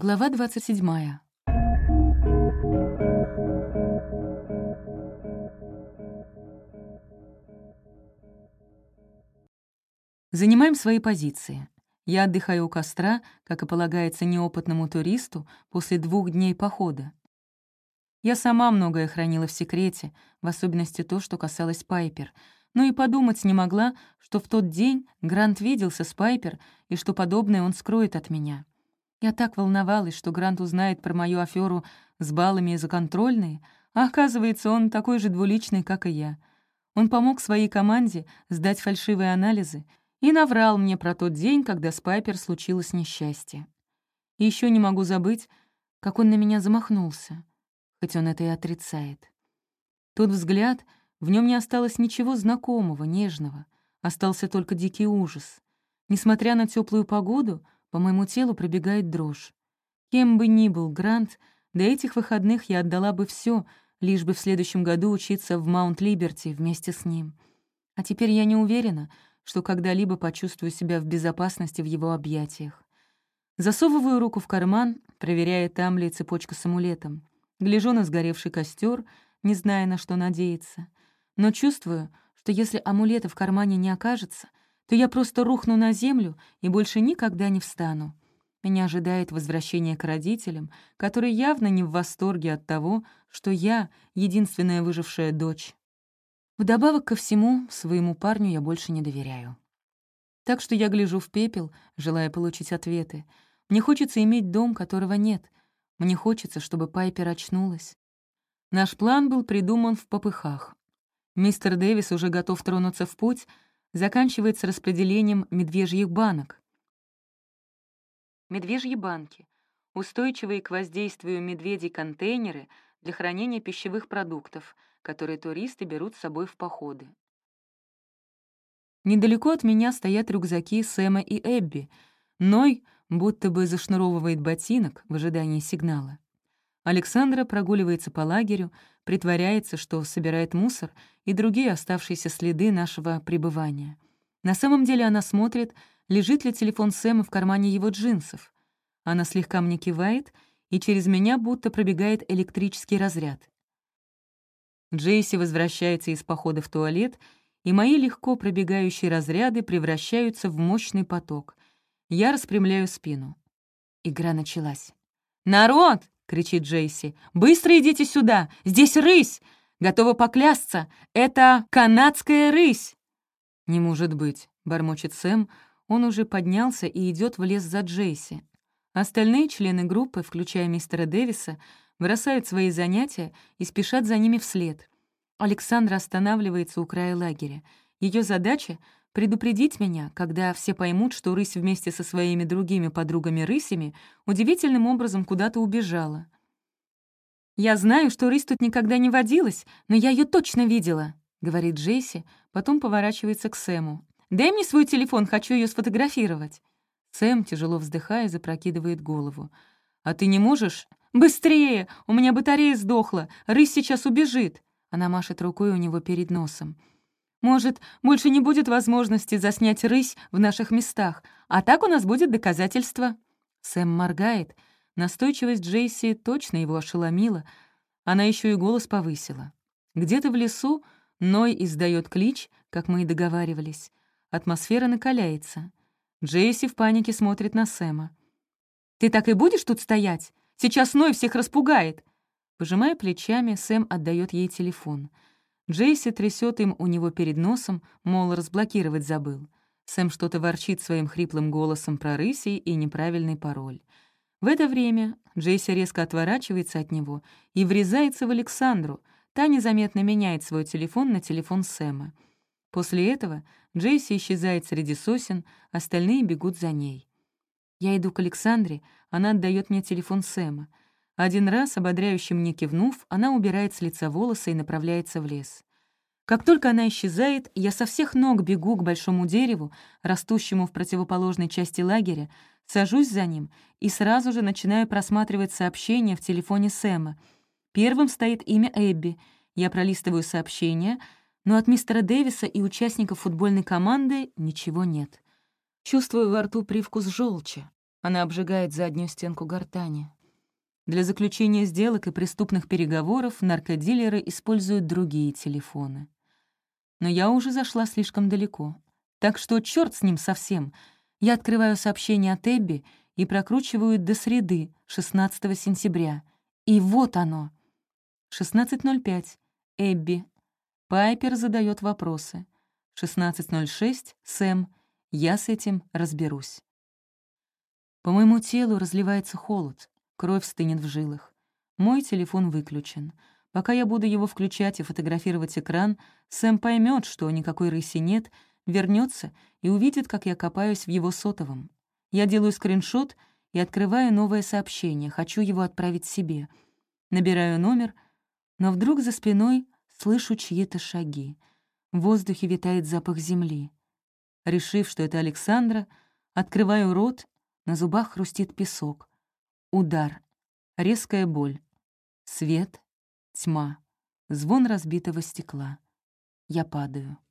Глава 27. Занимаем свои позиции. Я отдыхаю у костра, как и полагается неопытному туристу, после двух дней похода. Я сама многое хранила в секрете, в особенности то, что касалось Пайпер, но и подумать не могла, что в тот день Грант виделся с Пайпер и что подобное он скроет от меня. Я так волновалась, что Грант узнает про мою аферу с баллами за контрольные, а оказывается, он такой же двуличный, как и я. Он помог своей команде сдать фальшивые анализы и наврал мне про тот день, когда с Пайпер случилось несчастье. И еще не могу забыть, как он на меня замахнулся, хоть он это и отрицает. Тот взгляд, в нем не осталось ничего знакомого, нежного, остался только дикий ужас. Несмотря на теплую погоду, по моему телу пробегает дрожь. Кем бы ни был Грант, до этих выходных я отдала бы все, лишь бы в следующем году учиться в Маунт-Либерти вместе с ним. А теперь я не уверена, что когда-либо почувствую себя в безопасности в его объятиях. Засовываю руку в карман, проверяя, там ли цепочка с амулетом. Гляжу на сгоревший костер, не зная, на что надеяться. Но чувствую, что если амулета в кармане не окажется — то я просто рухну на землю и больше никогда не встану. Меня ожидает возвращение к родителям, которые явно не в восторге от того, что я — единственная выжившая дочь. Вдобавок ко всему, своему парню я больше не доверяю. Так что я гляжу в пепел, желая получить ответы. Мне хочется иметь дом, которого нет. Мне хочется, чтобы Пайпер очнулась. Наш план был придуман в попыхах. Мистер Дэвис уже готов тронуться в путь, заканчивается распределением медвежьих банок. Медвежьи банки — устойчивые к воздействию медведей контейнеры для хранения пищевых продуктов, которые туристы берут с собой в походы. Недалеко от меня стоят рюкзаки Сэма и Эбби. Ной будто бы зашнуровывает ботинок в ожидании сигнала. Александра прогуливается по лагерю, притворяется, что собирает мусор и другие оставшиеся следы нашего пребывания. На самом деле она смотрит, лежит ли телефон Сэма в кармане его джинсов. Она слегка мне кивает, и через меня будто пробегает электрический разряд. Джейси возвращается из похода в туалет, и мои легко пробегающие разряды превращаются в мощный поток. Я распрямляю спину. Игра началась. «Народ!» кричит Джейси. «Быстро идите сюда! Здесь рысь! Готова поклясться! Это канадская рысь!» «Не может быть!» — бормочет Сэм. Он уже поднялся и идет в лес за Джейси. Остальные члены группы, включая мистера Дэвиса, бросают свои занятия и спешат за ними вслед. Александра останавливается у края лагеря. Ее задача Предупредить меня, когда все поймут, что рысь вместе со своими другими подругами-рысями удивительным образом куда-то убежала. «Я знаю, что рысь тут никогда не водилась, но я ее точно видела», — говорит Джейси. потом поворачивается к Сэму. «Дай мне свой телефон, хочу ее сфотографировать». Сэм, тяжело вздыхая, запрокидывает голову. «А ты не можешь?» «Быстрее! У меня батарея сдохла! Рысь сейчас убежит!» Она машет рукой у него перед носом. Может, больше не будет возможности заснять рысь в наших местах, а так у нас будет доказательство». Сэм моргает. Настойчивость Джейси точно его ошеломила. Она еще и голос повысила. Где-то в лесу Ной издает клич, как мы и договаривались. Атмосфера накаляется. Джейси в панике смотрит на Сэма. «Ты так и будешь тут стоять? Сейчас Ной всех распугает!» Пожимая плечами, Сэм отдает ей телефон — Джейси трясет им у него перед носом, мол, разблокировать забыл. Сэм что-то ворчит своим хриплым голосом про рыси и неправильный пароль. В это время Джейси резко отворачивается от него и врезается в Александру. Та незаметно меняет свой телефон на телефон Сэма. После этого Джейси исчезает среди сосен, остальные бегут за ней. Я иду к Александре, она отдает мне телефон Сэма — один раз, ободряющим мне кивнув, она убирает с лица волосы и направляется в лес. Как только она исчезает, я со всех ног бегу к большому дереву, растущему в противоположной части лагеря, сажусь за ним и сразу же начинаю просматривать сообщения в телефоне Сэма. Первым стоит имя Эбби. Я пролистываю сообщения, но от мистера Дэвиса и участников футбольной команды ничего нет. Чувствую во рту привкус желчи. Она обжигает заднюю стенку гортани. Для заключения сделок и преступных переговоров наркодилеры используют другие телефоны. Но я уже зашла слишком далеко. Так что черт с ним совсем. Я открываю сообщение от Эбби и прокручиваю до среды, 16 сентября. И вот оно. 16.05. Эбби. Пайпер задает вопросы. 16.06. Сэм. Я с этим разберусь. По моему телу разливается холод кровь стынет в жилах. Мой телефон выключен. Пока я буду его включать и фотографировать экран, Сэм поймет, что никакой рыси нет, вернется и увидит, как я копаюсь в его сотовом. Я делаю скриншот и открываю новое сообщение, хочу его отправить себе. Набираю номер, но вдруг за спиной слышу чьи-то шаги. В воздухе витает запах земли. Решив, что это Александра, открываю рот, на зубах хрустит песок. Удар. Резкая боль. Свет. Тьма. Звон разбитого стекла. Я падаю.